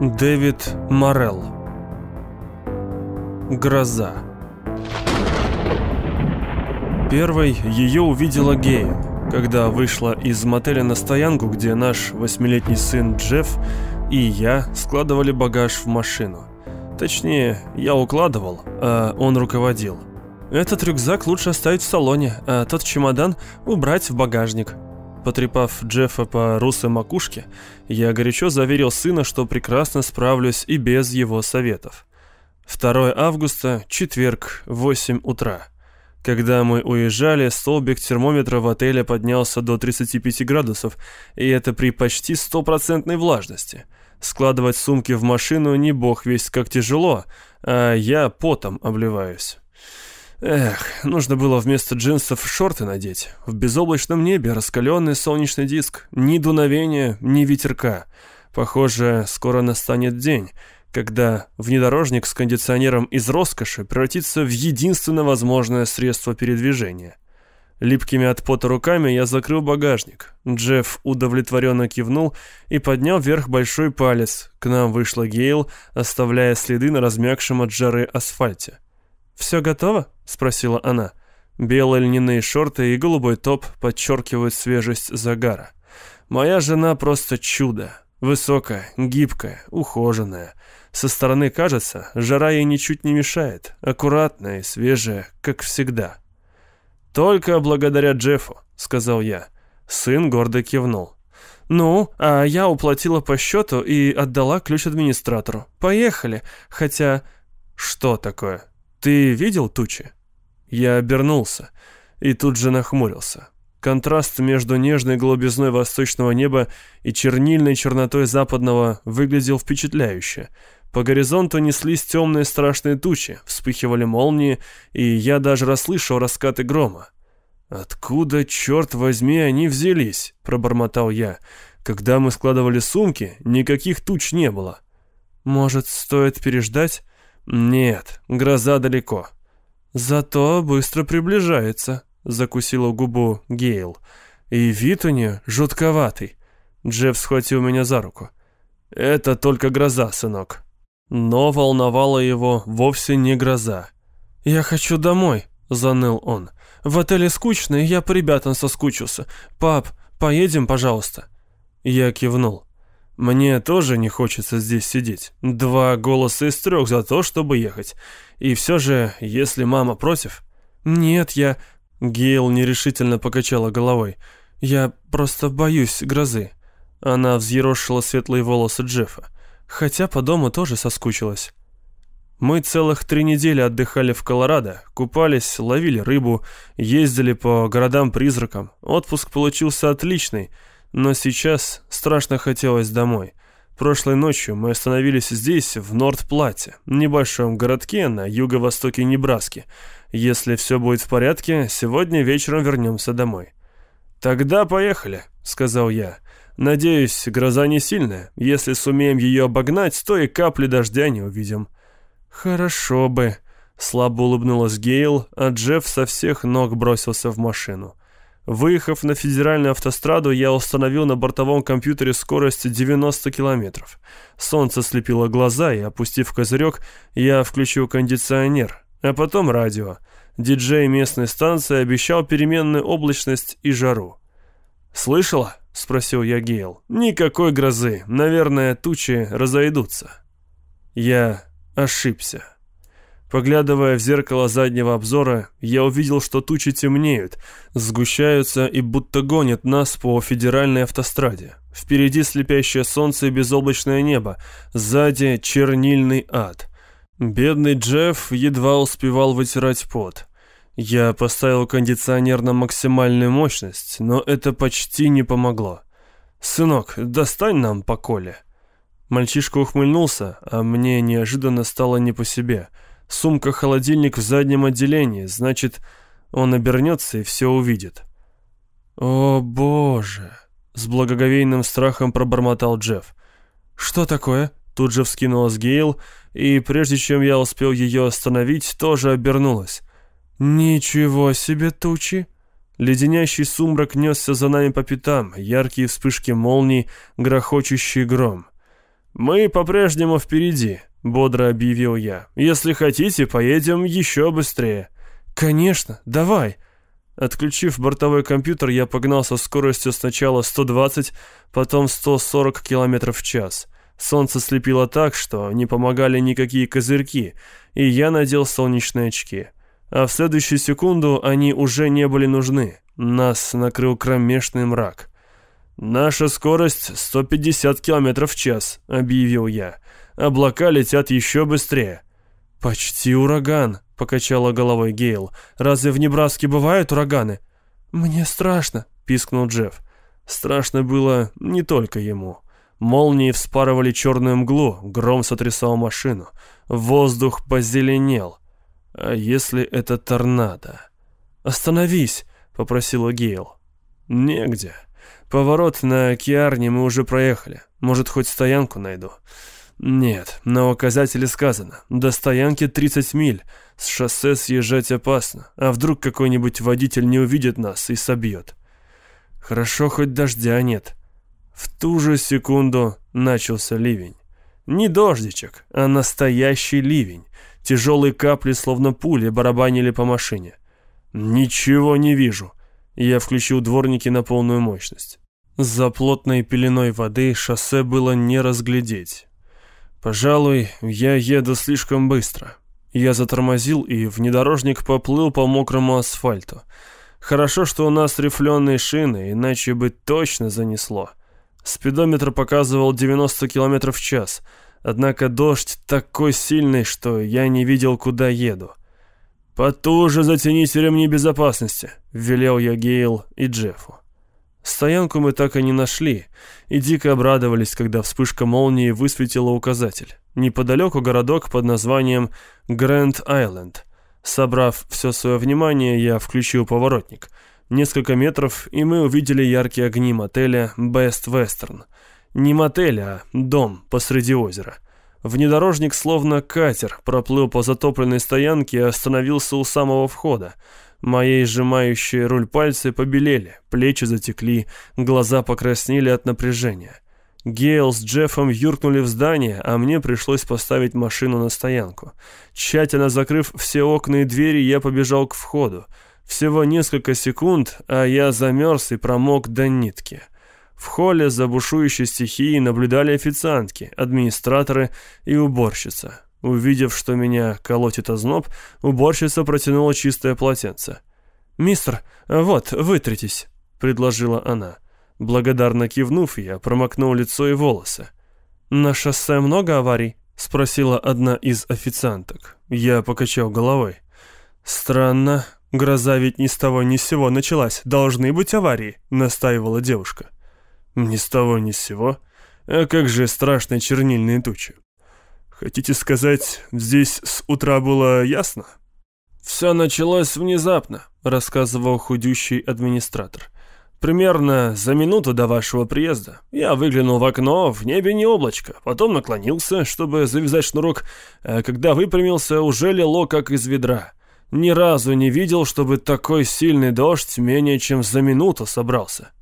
Дэвид Морелл Гроза Первой ее увидела Гея, когда вышла из мотеля на стоянку, где наш восьмилетний сын Джефф и я складывали багаж в машину. Точнее, я укладывал, а он руководил. Этот рюкзак лучше оставить в салоне, а тот чемодан убрать в багажник. Потрепав Джеффа по русой макушке, я горячо заверил сына, что прекрасно справлюсь и без его советов. 2 августа, четверг, 8 утра. Когда мы уезжали, столбик термометра в отеле поднялся до 35 градусов, и это при почти стопроцентной влажности. Складывать сумки в машину не бог весть как тяжело, а я потом обливаюсь. Эх, нужно было вместо джинсов шорты надеть. В безоблачном небе раскаленный солнечный диск. Ни дуновения, ни ветерка. Похоже, скоро настанет день, когда внедорожник с кондиционером из роскоши превратится в единственно возможное средство передвижения. Липкими от пота руками я закрыл багажник. Джефф удовлетворенно кивнул и поднял вверх большой палец. К нам вышла Гейл, оставляя следы на размягшем от жары асфальте. «Все готово?» — спросила она. Белые льняные шорты и голубой топ подчеркивают свежесть загара. Моя жена просто чудо. Высокая, гибкая, ухоженная. Со стороны кажется, жара ей ничуть не мешает. Аккуратная и свежая, как всегда. «Только благодаря Джеффу», — сказал я. Сын гордо кивнул. «Ну, а я уплатила по счету и отдала ключ администратору. Поехали. Хотя...» «Что такое?» «Ты видел тучи?» Я обернулся и тут же нахмурился. Контраст между нежной голубизной восточного неба и чернильной чернотой западного выглядел впечатляюще. По горизонту неслись темные страшные тучи, вспыхивали молнии, и я даже расслышал раскаты грома. «Откуда, черт возьми, они взялись?» – пробормотал я. «Когда мы складывали сумки, никаких туч не было». «Может, стоит переждать?» «Нет, гроза далеко». «Зато быстро приближается», — закусила губу Гейл. «И вид у нее жутковатый». Джефф схватил меня за руку. «Это только гроза, сынок». Но волновала его вовсе не гроза. «Я хочу домой», — заныл он. «В отеле скучно, и я по ребятам соскучился. Пап, поедем, пожалуйста». Я кивнул. Мне тоже не хочется здесь сидеть. Два голоса из трех за то, чтобы ехать. И все же, если мама против... Нет, я... Гейл нерешительно покачала головой. Я просто боюсь грозы. Она взъерошила светлые волосы Джеффа. Хотя по дому тоже соскучилась. Мы целых три недели отдыхали в Колорадо, купались, ловили рыбу, ездили по городам-призракам. Отпуск получился отличный — но сейчас страшно хотелось домой. Прошлой ночью мы остановились здесь, в Норд-Плате, небольшом городке на юго-востоке Небраски. Если все будет в порядке, сегодня вечером вернемся домой. «Тогда поехали», — сказал я. «Надеюсь, гроза не сильная. Если сумеем ее обогнать, то и капли дождя не увидим». «Хорошо бы», — слабо улыбнулась Гейл, а Джефф со всех ног бросился в машину. Выехав на федеральную автостраду, я установил на бортовом компьютере скорость 90 километров. Солнце слепило глаза, и, опустив козырек, я включил кондиционер, а потом радио. Диджей местной станции обещал переменную облачность и жару. «Слышала?» — спросил я Гейл. «Никакой грозы. Наверное, тучи разойдутся». Я ошибся. Поглядывая в зеркало заднего обзора, я увидел, что тучи темнеют, сгущаются и будто гонят нас по федеральной автостраде. Впереди слепящее солнце и безоблачное небо, сзади чернильный ад. Бедный Джефф едва успевал вытирать пот. Я поставил кондиционер на максимальную мощность, но это почти не помогло. «Сынок, достань нам по коле». Мальчишка ухмыльнулся, а мне неожиданно стало не по себе – Сумка-холодильник в заднем отделении, значит, он обернется и все увидит. «О, боже!» — с благоговейным страхом пробормотал Джефф. «Что такое?» — тут же вскинулась Гейл, и прежде чем я успел ее остановить, тоже обернулась. «Ничего себе тучи!» Леденящий сумрак несся за нами по пятам, яркие вспышки молний, грохочущий гром. «Мы по-прежнему впереди», — бодро объявил я. «Если хотите, поедем еще быстрее». «Конечно, давай». Отключив бортовой компьютер, я погнал со скоростью сначала 120, потом 140 км в час. Солнце слепило так, что не помогали никакие козырьки, и я надел солнечные очки. А в следующую секунду они уже не были нужны. Нас накрыл кромешный мрак. «Наша скорость 150 км в час», — объявил я. «Облака летят еще быстрее». «Почти ураган», — покачала головой Гейл. «Разве в Небраске бывают ураганы?» «Мне страшно», — пискнул Джефф. Страшно было не только ему. Молнии вспарывали черную мглу, гром сотрясал машину. Воздух позеленел. А если это торнадо? «Остановись!» — попросила Гейл. «Негде. Поворот на Киарне мы уже проехали. Может, хоть стоянку найду?» «Нет, на указателе сказано. До стоянки 30 миль. С шоссе съезжать опасно. А вдруг какой-нибудь водитель не увидит нас и собьет?» «Хорошо, хоть дождя нет». В ту же секунду начался ливень. Не дождичек, а настоящий ливень. Тяжелые капли, словно пули, барабанили по машине. «Ничего не вижу». Я включил дворники на полную мощность. За плотной пеленой воды шоссе было не разглядеть. Пожалуй, я еду слишком быстро. Я затормозил, и внедорожник поплыл по мокрому асфальту. Хорошо, что у нас рифленые шины, иначе бы точно занесло. Спидометр показывал 90 км в час — Однако дождь такой сильный, что я не видел, куда еду. «Потуже затяните ремни безопасности», — велел я Гейл и Джеффу. Стоянку мы так и не нашли, и дико обрадовались, когда вспышка молнии высветила указатель. Неподалеку городок под названием Грэнд-Айленд. Собрав все свое внимание, я включил поворотник. Несколько метров, и мы увидели яркие огни мотеля «Бест Вестерн». Не мотель, а дом посреди озера. Внедорожник, словно катер, проплыл по затопленной стоянке и остановился у самого входа. Мои сжимающие руль пальцы побелели, плечи затекли, глаза покраснели от напряжения. Гейл с Джеффом юркнули в здание, а мне пришлось поставить машину на стоянку. Тщательно закрыв все окна и двери, я побежал к входу. Всего несколько секунд, а я замерз и промок до нитки. В холле за бушующей стихией наблюдали официантки, администраторы и уборщица. Увидев, что меня колотит озноб, уборщица протянула чистое полотенце. «Мистер, вот, вытритесь», — предложила она. Благодарно кивнув, я промокнул лицо и волосы. «На шоссе много аварий?» — спросила одна из официанток. Я покачал головой. «Странно. Гроза ведь ни с того ни с сего началась. Должны быть аварии», — настаивала девушка. Ни с того ни с сего. А как же страшные чернильные тучи. Хотите сказать, здесь с утра было ясно? Все началось внезапно, рассказывал худющий администратор. Примерно за минуту до вашего приезда. Я выглянул в окно, в небе не облачко, потом наклонился, чтобы завязать шнурок, а когда выпрямился, уже лило как из ведра. Ни разу не видел, чтобы такой сильный дождь менее чем за минуту собрался.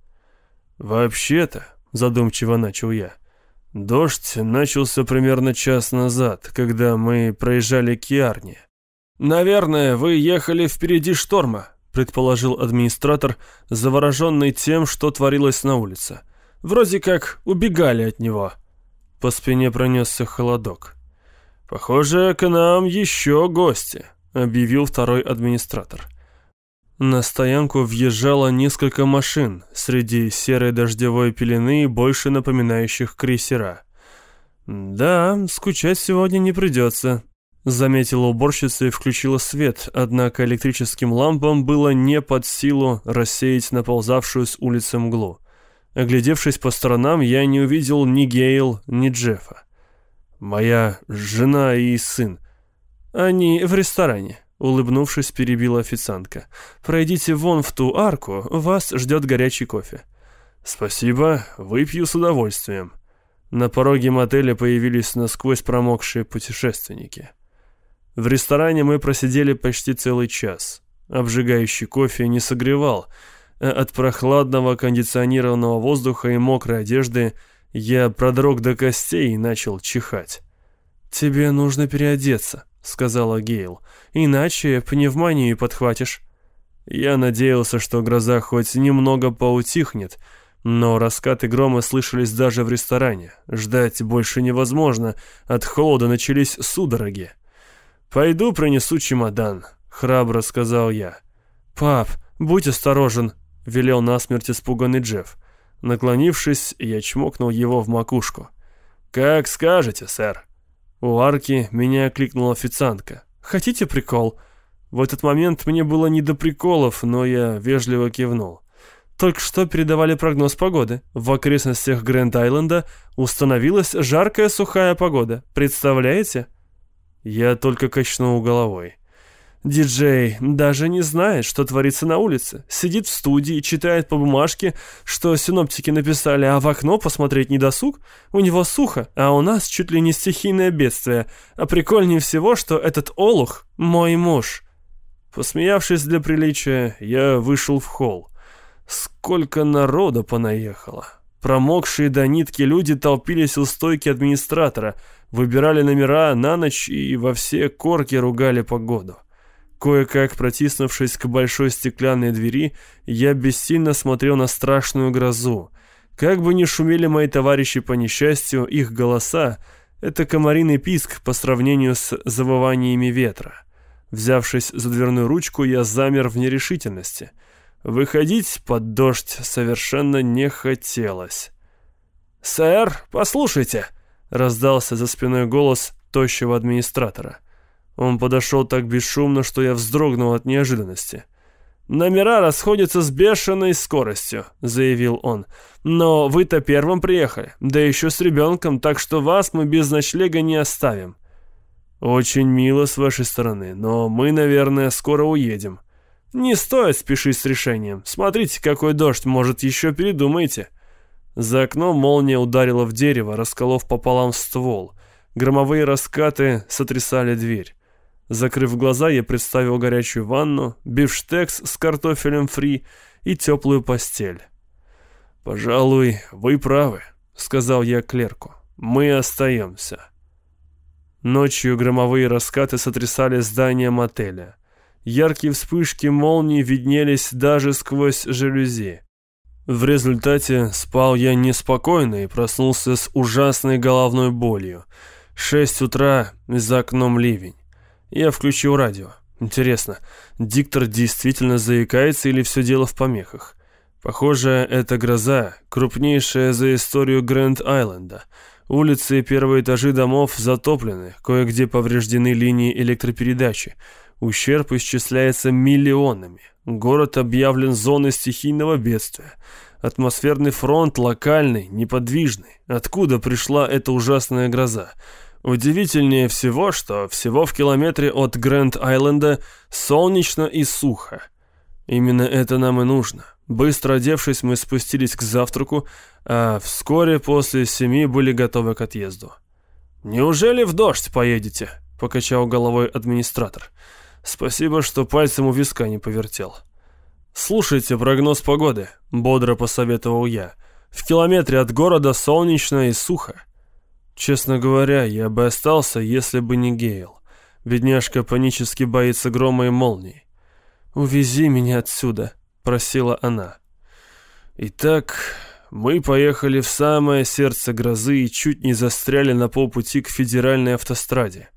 «Вообще-то», — задумчиво начал я, — «дождь начался примерно час назад, когда мы проезжали Киарни». «Наверное, вы ехали впереди шторма», — предположил администратор, завороженный тем, что творилось на улице. «Вроде как убегали от него». По спине пронесся холодок. «Похоже, к нам еще гости», — объявил второй администратор. На стоянку въезжало несколько машин, среди серой дождевой пелены, больше напоминающих крейсера. «Да, скучать сегодня не придется», — заметила уборщица и включила свет, однако электрическим лампам было не под силу рассеять наползавшую с улицы мглу. Оглядевшись по сторонам, я не увидел ни Гейл, ни Джеффа. «Моя жена и сын. Они в ресторане», Улыбнувшись, перебила официантка. «Пройдите вон в ту арку, вас ждет горячий кофе». «Спасибо, выпью с удовольствием». На пороге мотеля появились насквозь промокшие путешественники. В ресторане мы просидели почти целый час. Обжигающий кофе не согревал, а от прохладного кондиционированного воздуха и мокрой одежды Я продрог до костей и начал чихать. «Тебе нужно переодеться», — сказала Гейл. «Иначе пневмонию подхватишь». Я надеялся, что гроза хоть немного поутихнет, но раскаты грома слышались даже в ресторане. Ждать больше невозможно, от холода начались судороги. «Пойду принесу чемодан», — храбро сказал я. «Пап, будь осторожен», — велел насмерть испуганный Джефф. Наклонившись, я чмокнул его в макушку. «Как скажете, сэр». У арки меня окликнула официантка. «Хотите прикол?» В этот момент мне было не до приколов, но я вежливо кивнул. Только что передавали прогноз погоды. В окрестностях Грэнд-Айленда установилась жаркая сухая погода. Представляете? Я только качнул головой. Диджей даже не знает, что творится на улице. Сидит в студии, читает по бумажке, что синоптики написали, а в окно посмотреть не досуг. У него сухо, а у нас чуть ли не стихийное бедствие. А прикольнее всего, что этот олух — мой муж. Посмеявшись для приличия, я вышел в холл. Сколько народа понаехало. Промокшие до нитки люди толпились у стойки администратора, выбирали номера на ночь и во все корки ругали погоду. Кое-как протиснувшись к большой стеклянной двери, я бессильно смотрел на страшную грозу. Как бы ни шумели мои товарищи по несчастью, их голоса — это комариный писк по сравнению с завываниями ветра. Взявшись за дверную ручку, я замер в нерешительности — Выходить под дождь совершенно не хотелось. «Сэр, послушайте!» — раздался за спиной голос тощего администратора. Он подошел так бесшумно, что я вздрогнул от неожиданности. «Номера расходятся с бешеной скоростью», — заявил он. «Но вы-то первым приехали, да еще с ребенком, так что вас мы без ночлега не оставим». «Очень мило с вашей стороны, но мы, наверное, скоро уедем», не стоит спешить с решением. Смотрите, какой дождь, может, еще передумаете. За окном молния ударила в дерево, расколов пополам ствол. Громовые раскаты сотрясали дверь. Закрыв глаза, я представил горячую ванну, бифштекс с картофелем фри и теплую постель. «Пожалуй, вы правы», — сказал я клерку. «Мы остаемся». Ночью громовые раскаты сотрясали здание мотеля. Яркие вспышки молний виднелись даже сквозь жалюзи. В результате спал я неспокойно и проснулся с ужасной головной болью. Шесть утра, за окном ливень. Я включил радио. Интересно, диктор действительно заикается или все дело в помехах? Похоже, это гроза, крупнейшая за историю Грэнд-Айленда. Улицы и первые этажи домов затоплены, кое-где повреждены линии электропередачи. Ущерб исчисляется миллионами. Город объявлен зоной стихийного бедствия. Атмосферный фронт локальный, неподвижный. Откуда пришла эта ужасная гроза? Удивительнее всего, что всего в километре от Грэнд-Айленда солнечно и сухо. Именно это нам и нужно. Быстро одевшись, мы спустились к завтраку, а вскоре после семи были готовы к отъезду. «Неужели в дождь поедете?» — покачал головой администратор. Спасибо, что пальцем у виска не повертел. «Слушайте прогноз погоды», — бодро посоветовал я. «В километре от города солнечно и сухо». Честно говоря, я бы остался, если бы не Гейл. Бедняжка панически боится грома и молний. «Увези меня отсюда», — просила она. Итак, мы поехали в самое сердце грозы и чуть не застряли на полпути к федеральной автостраде.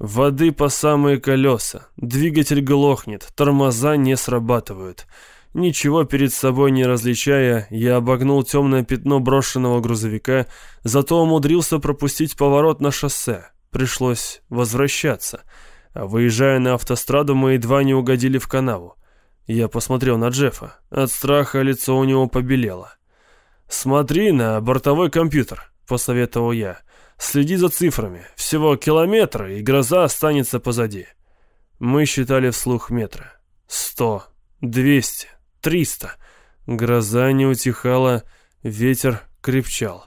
Воды по самые колеса, двигатель глохнет, тормоза не срабатывают. Ничего перед собой не различая, я обогнул темное пятно брошенного грузовика, зато умудрился пропустить поворот на шоссе. Пришлось возвращаться. А выезжая на автостраду, мы едва не угодили в канаву. Я посмотрел на Джеффа. От страха лицо у него побелело. «Смотри на бортовой компьютер», — посоветовал я. Следи за цифрами. Всего километр, и гроза останется позади. Мы считали вслух метры. Сто, двести, триста. Гроза не утихала, ветер крепчал.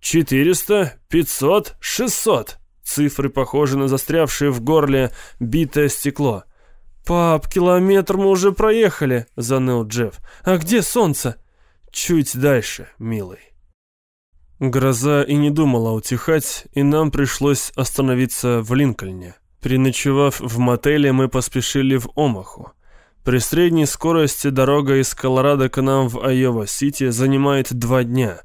Четыреста, пятьсот, шестьсот. Цифры похожи на застрявшее в горле битое стекло. «Пап, километр мы уже проехали», — заныл Джефф. «А где солнце?» «Чуть дальше, милый». Гроза и не думала утихать, и нам пришлось остановиться в Линкольне. Переночевав в мотеле, мы поспешили в Омаху. При средней скорости дорога из Колорадо к нам в Айова-Сити занимает два дня,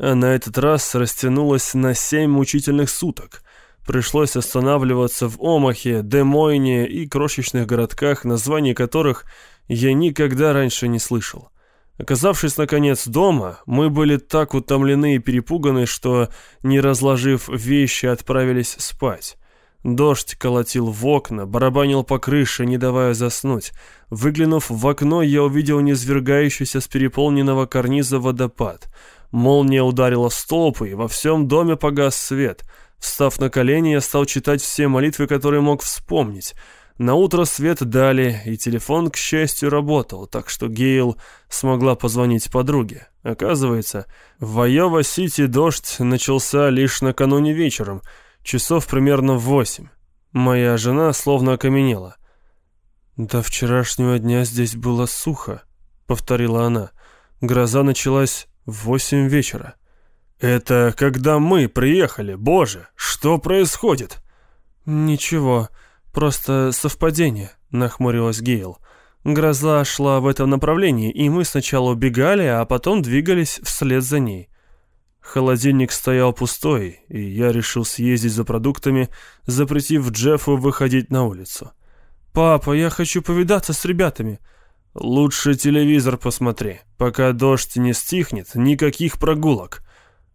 а на этот раз растянулась на семь мучительных суток. Пришлось останавливаться в Омахе, Демойне и крошечных городках, названий которых я никогда раньше не слышал. Оказавшись, наконец, дома, мы были так утомлены и перепуганы, что, не разложив вещи, отправились спать. Дождь колотил в окна, барабанил по крыше, не давая заснуть. Выглянув в окно, я увидел низвергающийся с переполненного карниза водопад. Молния ударила в столбы, и во всем доме погас свет. Встав на колени, я стал читать все молитвы, которые мог вспомнить — на утро свет дали, и телефон, к счастью, работал, так что Гейл смогла позвонить подруге. Оказывается, в Айова-Сити дождь начался лишь накануне вечером, часов примерно в восемь. Моя жена словно окаменела. «До вчерашнего дня здесь было сухо», — повторила она. «Гроза началась в восемь вечера». «Это когда мы приехали, боже, что происходит?» «Ничего». «Просто совпадение», — нахмурилась Гейл. «Гроза шла в этом направлении, и мы сначала убегали, а потом двигались вслед за ней». Холодильник стоял пустой, и я решил съездить за продуктами, запретив Джеффу выходить на улицу. «Папа, я хочу повидаться с ребятами». «Лучше телевизор посмотри. Пока дождь не стихнет, никаких прогулок».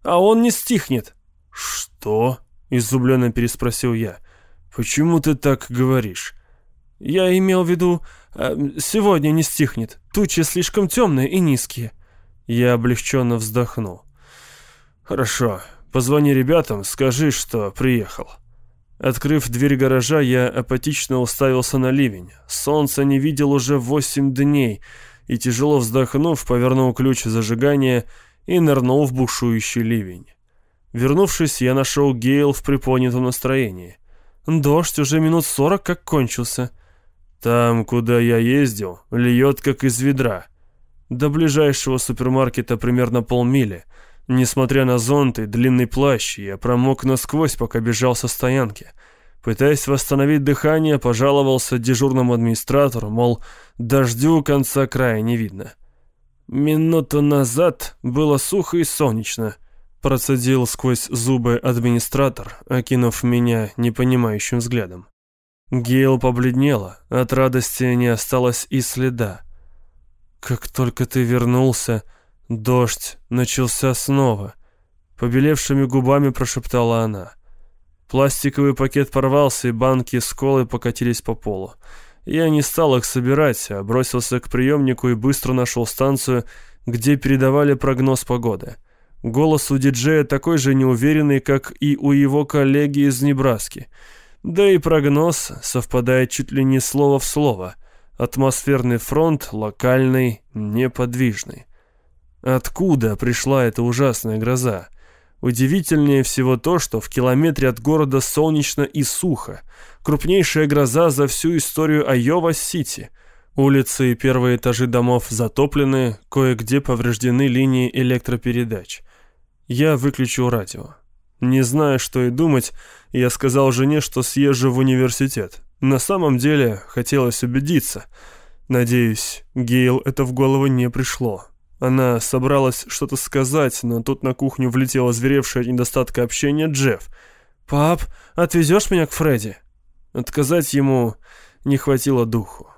«А он не стихнет». «Что?» — изумленно переспросил я. «Почему ты так говоришь?» «Я имел в виду, э, сегодня не стихнет. Тучи слишком темные и низкие». Я облегченно вздохнул. «Хорошо. Позвони ребятам, скажи, что приехал». Открыв дверь гаража, я апатично уставился на ливень. Солнце не видел уже восемь дней, и, тяжело вздохнув, повернул ключ зажигания и нырнул в бушующий ливень. Вернувшись, я нашел Гейл в приподнятом настроении. Дождь уже минут сорок как кончился. Там, куда я ездил, льет как из ведра. До ближайшего супермаркета примерно полмили. Несмотря на зонт и длинный плащ, я промок насквозь, пока бежал со стоянки. Пытаясь восстановить дыхание, пожаловался дежурному администратору, мол, дождю конца края не видно. Минуту назад было сухо и солнечно — Процедил сквозь зубы администратор, окинув меня непонимающим взглядом. Гейл побледнела, от радости не осталось и следа. «Как только ты вернулся, дождь начался снова», — побелевшими губами прошептала она. Пластиковый пакет порвался, и банки с колой покатились по полу. Я не стал их собирать, а бросился к приемнику и быстро нашел станцию, где передавали прогноз погоды — Голос у диджея такой же неуверенный, как и у его коллеги из Небраски. Да и прогноз совпадает чуть ли не слово в слово. Атмосферный фронт локальный, неподвижный. Откуда пришла эта ужасная гроза? Удивительнее всего то, что в километре от города солнечно и сухо. Крупнейшая гроза за всю историю Айова-Сити. Улицы и первые этажи домов затоплены, кое-где повреждены линии электропередач. Я выключил радио. Не зная, что и думать, я сказал жене, что съезжу в университет. На самом деле, хотелось убедиться. Надеюсь, Гейл это в голову не пришло. Она собралась что-то сказать, но тут на кухню влетела зверевшая от недостатка общения Джефф. «Пап, отвезешь меня к Фредди?» Отказать ему не хватило духу.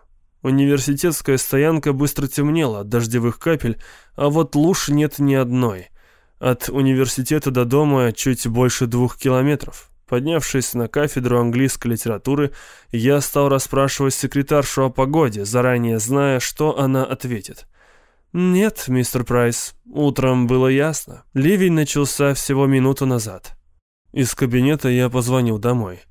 Университетская стоянка быстро темнела от дождевых капель, а вот луж нет ни одной. От университета до дома чуть больше двух километров. Поднявшись на кафедру английской литературы, я стал расспрашивать секретаршу о погоде, заранее зная, что она ответит. «Нет, мистер Прайс, утром было ясно. Ливень начался всего минуту назад». Из кабинета я позвонил домой.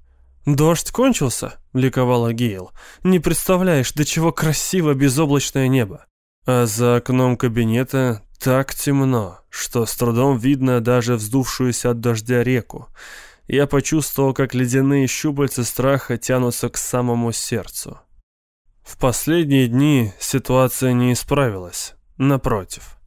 «Дождь кончился?» — ликовала Гейл. «Не представляешь, до чего красиво безоблачное небо». А за окном кабинета так темно, что с трудом видно даже вздувшуюся от дождя реку. Я почувствовал, как ледяные щупальца страха тянутся к самому сердцу. В последние дни ситуация не исправилась. Напротив.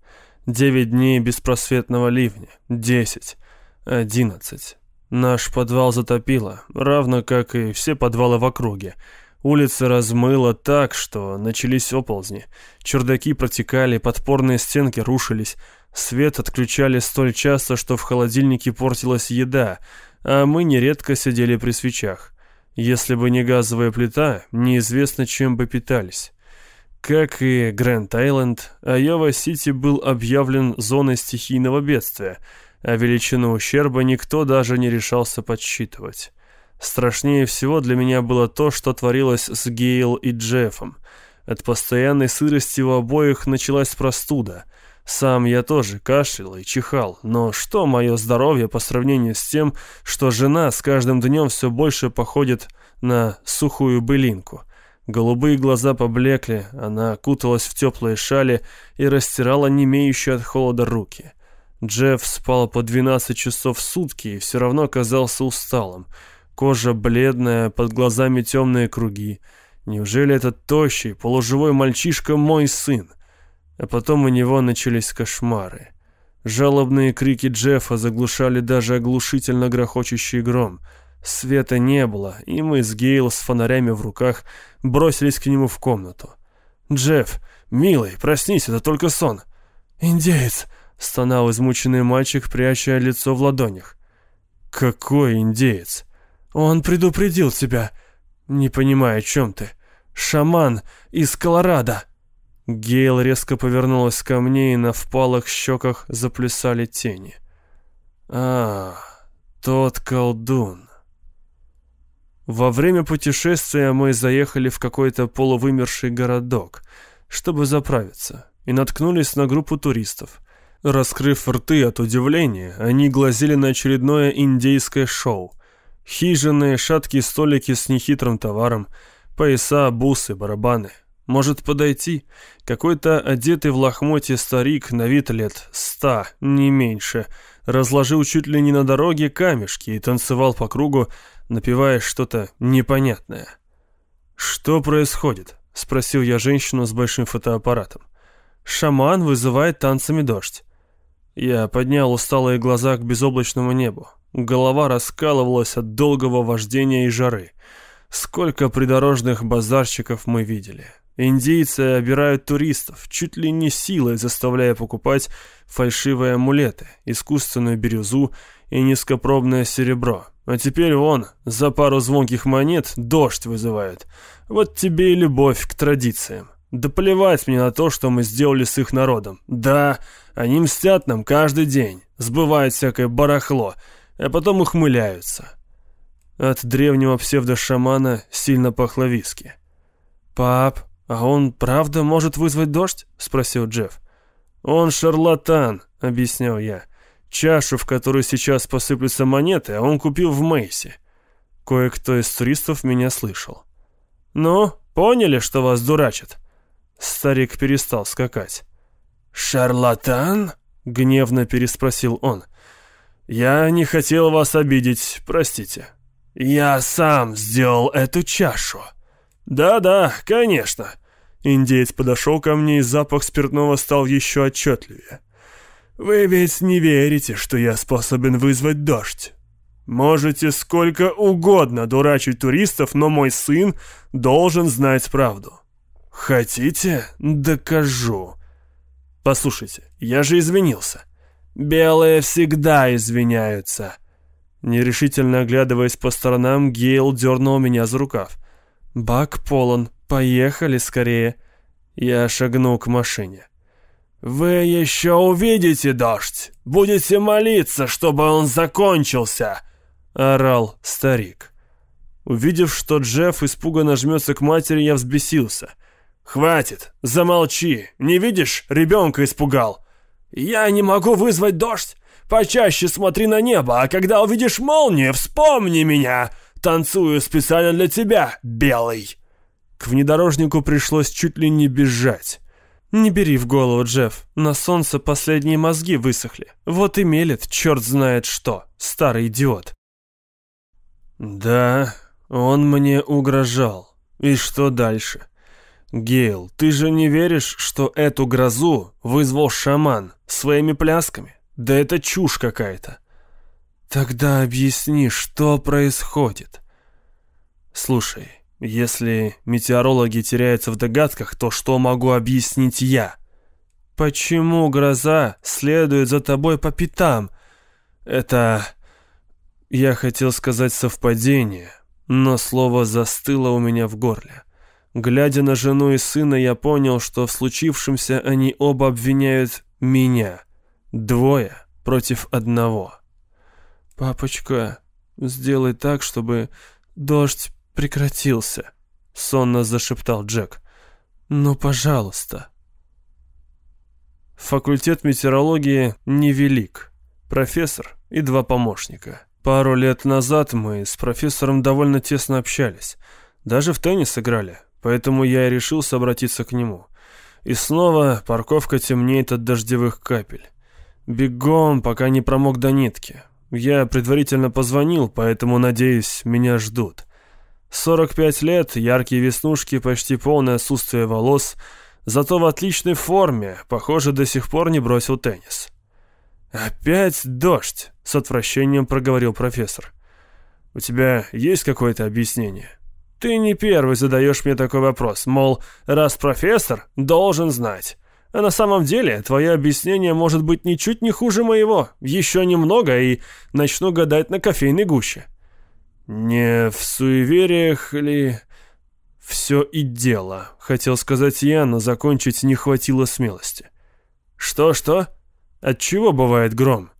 Девять дней беспросветного ливня. Десять. Одиннадцать. Наш подвал затопило, равно как и все подвалы в округе. Улицы размыло так, что начались оползни. Чердаки протекали, подпорные стенки рушились. Свет отключали столь часто, что в холодильнике портилась еда, а мы нередко сидели при свечах. Если бы не газовая плита, неизвестно, чем бы питались. Как и Грэнд-Айленд, Айова-Сити был объявлен зоной стихийного бедствия, а величину ущерба никто даже не решался подсчитывать. Страшнее всего для меня было то, что творилось с Гейл и Джеффом. От постоянной сырости у обоих началась простуда. Сам я тоже кашлял и чихал, но что мое здоровье по сравнению с тем, что жена с каждым днем все больше походит на сухую былинку. Голубые глаза поблекли, она окуталась в теплые шали и растирала немеющие от холода руки. Джефф спал по 12 часов в сутки и все равно казался усталым. Кожа бледная, под глазами темные круги. Неужели этот тощий, полуживой мальчишка мой сын? А потом у него начались кошмары. Жалобные крики Джеффа заглушали даже оглушительно грохочущий гром. Света не было, и мы с Гейл с фонарями в руках бросились к нему в комнату. «Джефф, милый, проснись, это только сон!» «Индеец!» — стонал измученный мальчик, пряча лицо в ладонях. «Какой индеец?» Он предупредил тебя. Не понимаю, о чем ты. Шаман из Колорадо. Гейл резко повернулась ко мне, и на впалых щеках заплясали тени. А, тот колдун. Во время путешествия мы заехали в какой-то полувымерший городок, чтобы заправиться, и наткнулись на группу туристов. Раскрыв рты от удивления, они глазели на очередное индейское шоу — Хижины, шаткие столики с нехитрым товаром, пояса, бусы, барабаны. Может подойти? Какой-то одетый в лохмотье старик на вид лет ста, не меньше, разложил чуть ли не на дороге камешки и танцевал по кругу, напевая что-то непонятное. «Что происходит?» — спросил я женщину с большим фотоаппаратом. «Шаман вызывает танцами дождь». Я поднял усталые глаза к безоблачному небу. Голова раскалывалась от долгого вождения и жары. Сколько придорожных базарщиков мы видели. Индийцы обирают туристов, чуть ли не силой заставляя покупать фальшивые амулеты, искусственную бирюзу и низкопробное серебро. А теперь вон, за пару звонких монет дождь вызывают. Вот тебе и любовь к традициям. Да плевать мне на то, что мы сделали с их народом. Да, они мстят нам каждый день, сбывают всякое барахло, а потом ухмыляются. От древнего псевдошамана сильно пахло виски. «Пап, а он правда может вызвать дождь?» — спросил Джефф. «Он шарлатан», — объяснял я. «Чашу, в которую сейчас посыплются монеты, а он купил в Мейсе». Кое-кто из туристов меня слышал. «Ну, поняли, что вас дурачат?» Старик перестал скакать. «Шарлатан?» — гневно переспросил он. «Я не хотел вас обидеть, простите». «Я сам сделал эту чашу». «Да-да, конечно». Индеец подошел ко мне, и запах спиртного стал еще отчетливее. «Вы ведь не верите, что я способен вызвать дождь?» «Можете сколько угодно дурачить туристов, но мой сын должен знать правду». «Хотите? Докажу». «Послушайте, я же извинился». Белые всегда извиняются. Нерешительно оглядываясь по сторонам, Гейл дернул меня за рукав. «Бак полон. Поехали скорее». Я шагнул к машине. «Вы еще увидите дождь! Будете молиться, чтобы он закончился!» — орал старик. Увидев, что Джефф испуганно жмется к матери, я взбесился. «Хватит! Замолчи! Не видишь? Ребенка испугал!» «Я не могу вызвать дождь. Почаще смотри на небо, а когда увидишь молнию, вспомни меня. Танцую специально для тебя, белый». К внедорожнику пришлось чуть ли не бежать. «Не бери в голову, Джефф. На солнце последние мозги высохли. Вот и мелет, черт знает что, старый идиот». «Да, он мне угрожал. И что дальше?» Гейл, ты же не веришь, что эту грозу вызвал шаман своими плясками? Да это чушь какая-то. Тогда объясни, что происходит. Слушай, если метеорологи теряются в догадках, то что могу объяснить я? Почему гроза следует за тобой по пятам? Это... Я хотел сказать совпадение, но слово застыло у меня в горле. Глядя на жену и сына, я понял, что в случившемся они оба обвиняют меня. Двое против одного. «Папочка, сделай так, чтобы дождь прекратился», — сонно зашептал Джек. «Ну, пожалуйста». Факультет метеорологии невелик. Профессор и два помощника. Пару лет назад мы с профессором довольно тесно общались. Даже в теннис играли поэтому я и решился обратиться к нему. И снова парковка темнеет от дождевых капель. Бегом, пока не промок до нитки. Я предварительно позвонил, поэтому, надеюсь, меня ждут. 45 лет, яркие веснушки, почти полное отсутствие волос, зато в отличной форме, похоже, до сих пор не бросил теннис. «Опять дождь», — с отвращением проговорил профессор. «У тебя есть какое-то объяснение?» Ты не первый задаешь мне такой вопрос, мол, раз профессор, должен знать. А на самом деле, твое объяснение может быть ничуть не хуже моего. Еще немного, и начну гадать на кофейной гуще. Не в суевериях ли... Все и дело, хотел сказать я, но закончить не хватило смелости. Что-что? От чего бывает гром?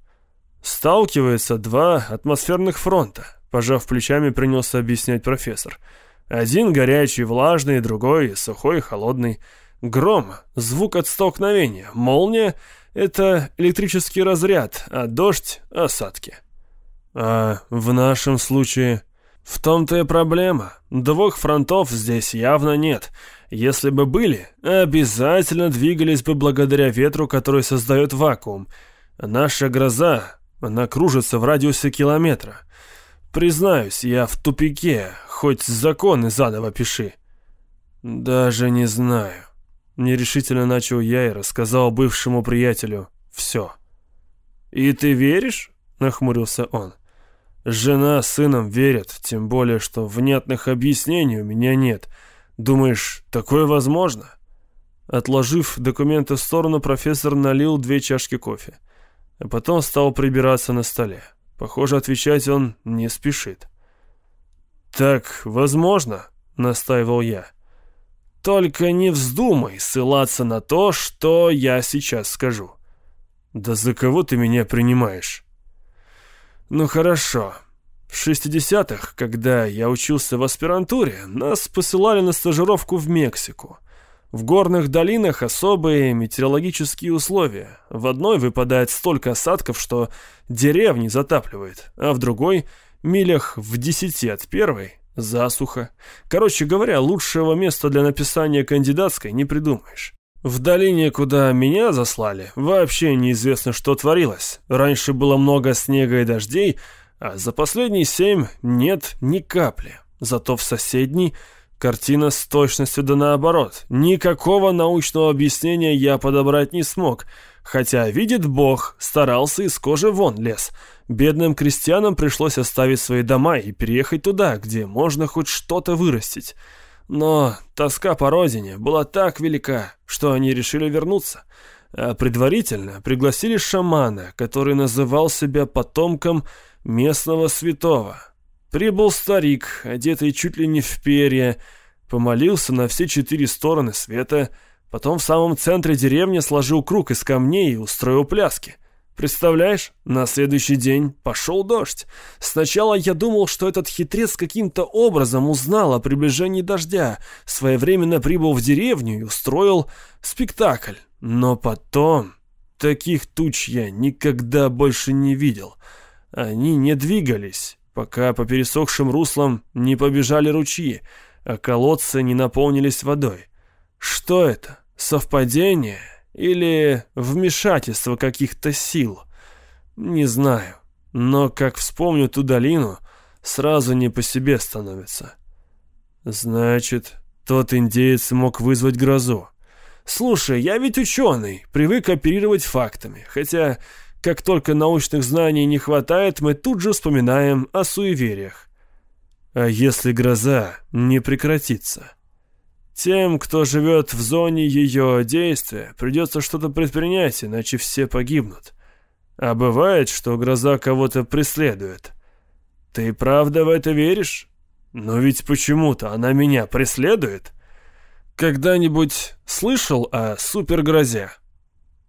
Сталкиваются два атмосферных фронта, пожав плечами, принялся объяснять профессор. — один горячий, влажный, другой сухой, холодный. Гром — звук от столкновения. Молния — это электрический разряд, а дождь — осадки. А в нашем случае... В том-то и проблема. Двух фронтов здесь явно нет. Если бы были, обязательно двигались бы благодаря ветру, который создает вакуум. Наша гроза, она кружится в радиусе километра. Признаюсь, я в тупике, Хоть законы заново пиши. Даже не знаю. Нерешительно начал я и рассказал бывшему приятелю все. «И ты веришь?» — нахмурился он. «Жена с сыном верят, тем более, что внятных объяснений у меня нет. Думаешь, такое возможно?» Отложив документы в сторону, профессор налил две чашки кофе. А потом стал прибираться на столе. Похоже, отвечать он не спешит. «Так, возможно», — настаивал я. «Только не вздумай ссылаться на то, что я сейчас скажу». «Да за кого ты меня принимаешь?» «Ну хорошо. В 60-х, когда я учился в аспирантуре, нас посылали на стажировку в Мексику. В горных долинах особые метеорологические условия. В одной выпадает столько осадков, что деревни затапливает, а в другой — Милях в десяти от первой засуха. Короче говоря, лучшего места для написания кандидатской не придумаешь. В долине, куда меня заслали, вообще неизвестно, что творилось. Раньше было много снега и дождей, а за последние семь нет ни капли. Зато в соседней картина с точностью да наоборот. Никакого научного объяснения я подобрать не смог, хотя, видит Бог, старался из кожи вон лез – Бедным крестьянам пришлось оставить свои дома и переехать туда, где можно хоть что-то вырастить. Но тоска по родине была так велика, что они решили вернуться. А предварительно пригласили шамана, который называл себя потомком местного святого. Прибыл старик, одетый чуть ли не в перья, помолился на все четыре стороны света, потом в самом центре деревни сложил круг из камней и устроил пляски. Представляешь, на следующий день пошел дождь. Сначала я думал, что этот хитрец каким-то образом узнал о приближении дождя, своевременно прибыл в деревню и устроил спектакль. Но потом... Таких туч я никогда больше не видел. Они не двигались, пока по пересохшим руслам не побежали ручьи, а колодцы не наполнились водой. Что это? Совпадение? Или вмешательство каких-то сил. Не знаю. Но как вспомню ту долину, сразу не по себе становится. Значит, тот индеец мог вызвать грозу. Слушай, я ведь ученый, привык оперировать фактами, хотя как только научных знаний не хватает, мы тут же вспоминаем о суевериях. А если гроза не прекратится? Тем, кто живет в зоне ее действия, придется что-то предпринять, иначе все погибнут. А бывает, что гроза кого-то преследует. Ты правда в это веришь? Но ведь почему-то она меня преследует. Когда-нибудь слышал о супергрозе?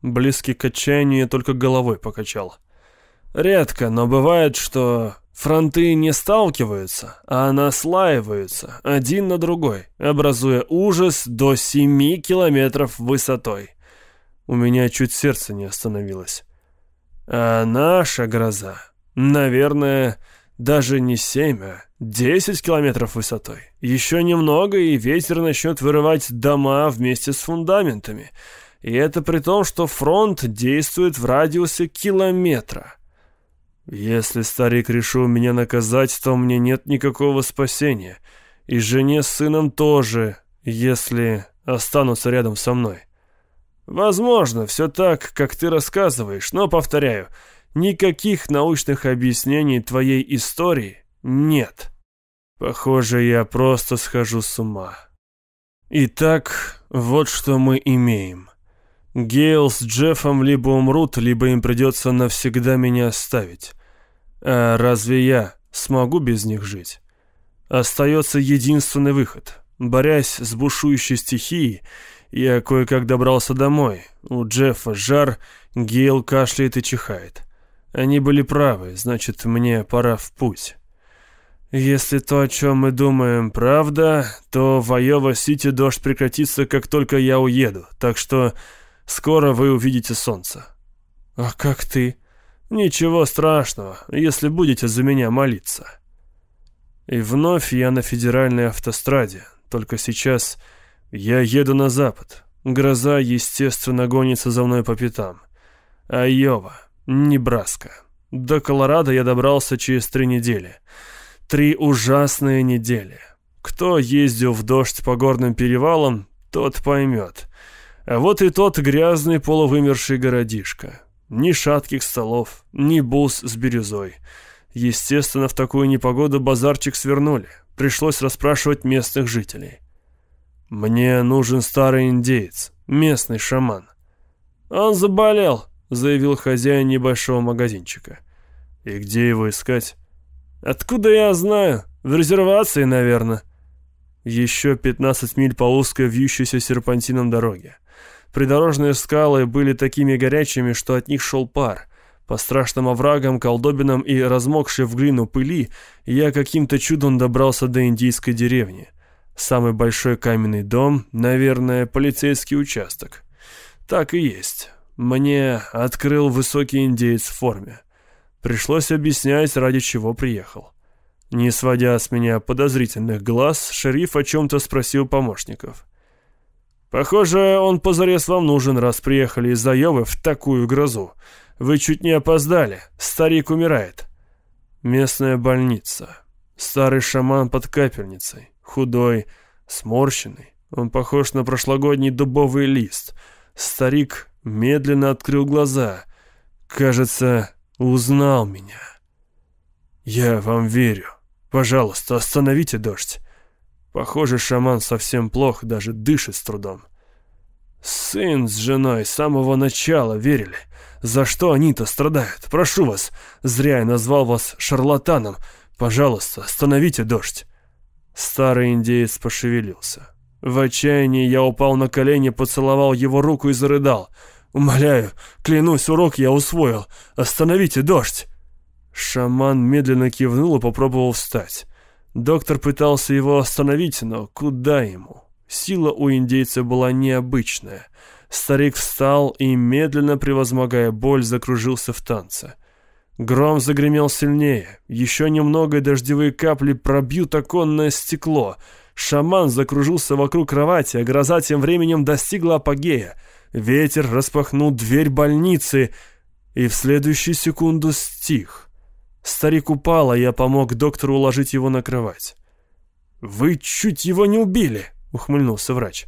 Близкий к отчаянию только головой покачал. Редко, но бывает, что фронты не сталкиваются, а наслаиваются один на другой, образуя ужас до 7 километров высотой. У меня чуть сердце не остановилось. А наша гроза, наверное, даже не 7, а 10 километров высотой. Еще немного, и ветер начнет вырывать дома вместе с фундаментами — и это при том, что фронт действует в радиусе километра. Если старик решил меня наказать, то мне нет никакого спасения. И жене с сыном тоже, если останутся рядом со мной. Возможно, все так, как ты рассказываешь, но, повторяю, никаких научных объяснений твоей истории нет. Похоже, я просто схожу с ума. Итак, вот что мы имеем. Гейл с Джеффом либо умрут, либо им придется навсегда меня оставить. А разве я смогу без них жить? Остается единственный выход. Борясь с бушующей стихией, я кое-как добрался домой. У Джеффа жар, Гейл кашляет и чихает. Они были правы, значит, мне пора в путь. Если то, о чем мы думаем, правда, то в Айова-Сити дождь прекратится, как только я уеду. Так что Скоро вы увидите солнце. А как ты? Ничего страшного, если будете за меня молиться. И вновь я на федеральной автостраде, только сейчас я еду на запад. Гроза, естественно, гонится за мной по пятам. Айова, Небраска. До Колорадо я добрался через три недели. Три ужасные недели. Кто ездил в дождь по горным перевалам, тот поймет. А вот и тот грязный полувымерший городишко. Ни шатких столов, ни бус с бирюзой. Естественно, в такую непогоду базарчик свернули. Пришлось расспрашивать местных жителей. «Мне нужен старый индеец, местный шаман». «Он заболел», — заявил хозяин небольшого магазинчика. «И где его искать?» «Откуда я знаю? В резервации, наверное». Еще 15 миль по узкой вьющейся серпантином дороге. Придорожные скалы были такими горячими, что от них шел пар. По страшным оврагам, колдобинам и размокшей в глину пыли я каким-то чудом добрался до индийской деревни. Самый большой каменный дом, наверное, полицейский участок. Так и есть. Мне открыл высокий индеец в форме. Пришлось объяснять, ради чего приехал. Не сводя с меня подозрительных глаз, шериф о чем-то спросил помощников. Похоже, он позарез вам нужен, раз приехали из Айовы в такую грозу. Вы чуть не опоздали. Старик умирает. Местная больница. Старый шаман под капельницей. Худой, сморщенный. Он похож на прошлогодний дубовый лист. Старик медленно открыл глаза. Кажется, узнал меня. Я вам верю. Пожалуйста, остановите дождь. Похоже, шаман совсем плох, даже дышит с трудом. Сын с женой с самого начала верили. За что они-то страдают? Прошу вас, зря я назвал вас шарлатаном. Пожалуйста, остановите дождь. Старый индеец пошевелился. В отчаянии я упал на колени, поцеловал его руку и зарыдал. «Умоляю, клянусь, урок я усвоил. Остановите дождь!» Шаман медленно кивнул и попробовал встать. Доктор пытался его остановить, но куда ему? Сила у индейца была необычная. Старик встал и, медленно превозмогая боль, закружился в танце. Гром загремел сильнее. Еще немного, и дождевые капли пробьют оконное стекло. Шаман закружился вокруг кровати, а гроза тем временем достигла апогея. Ветер распахнул дверь больницы и в следующую секунду стих. Старик упал, а я помог доктору уложить его на кровать. «Вы чуть его не убили!» — ухмыльнулся врач.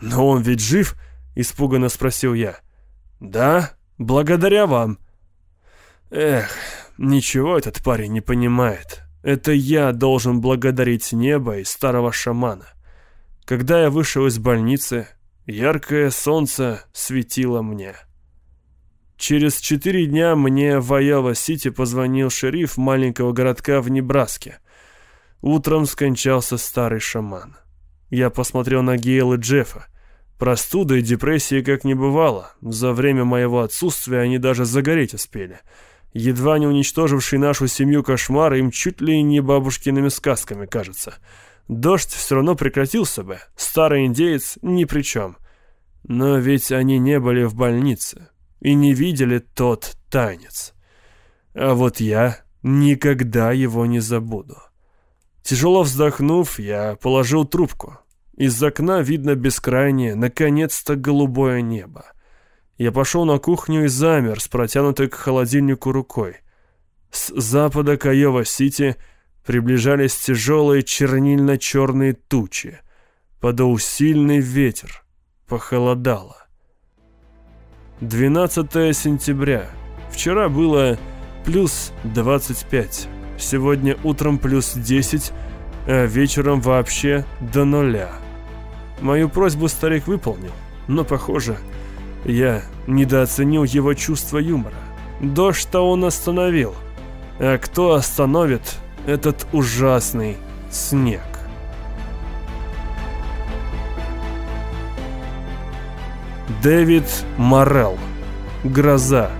«Но он ведь жив?» — испуганно спросил я. «Да, благодаря вам». Эх, ничего этот парень не понимает. Это я должен благодарить небо и старого шамана. Когда я вышел из больницы, яркое солнце светило мне. Через четыре дня мне в Айова-Сити позвонил шериф маленького городка в Небраске. Утром скончался старый шаман. Я посмотрел на Гейл и Джеффа. Простуда и депрессии как не бывало. За время моего отсутствия они даже загореть успели. Едва не уничтоживший нашу семью кошмар им чуть ли не бабушкиными сказками кажется. Дождь все равно прекратился бы. Старый индеец ни при чем. Но ведь они не были в больнице и не видели тот танец. А вот я никогда его не забуду. Тяжело вздохнув, я положил трубку. Из окна видно бескрайнее, наконец-то голубое небо. Я пошел на кухню и замер с протянутой к холодильнику рукой. С запада Каева-Сити приближались тяжелые чернильно-черные тучи. Подул сильный ветер. Похолодало. 12 сентября. Вчера было плюс 25. Сегодня утром плюс 10, а вечером вообще до нуля. Мою просьбу старик выполнил, но, похоже, я недооценил его чувство юмора. Дождь-то он остановил. А кто остановит этот ужасный снег? Дэвид Моррелл. Гроза.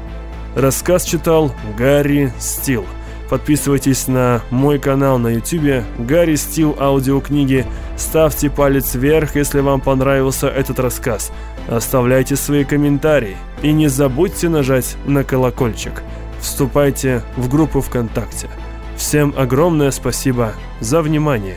Рассказ читал Гарри Стил. Подписывайтесь на мой канал на YouTube Гарри Стил аудиокниги. Ставьте палец вверх, если вам понравился этот рассказ. Оставляйте свои комментарии. И не забудьте нажать на колокольчик. Вступайте в группу ВКонтакте. Всем огромное спасибо за внимание.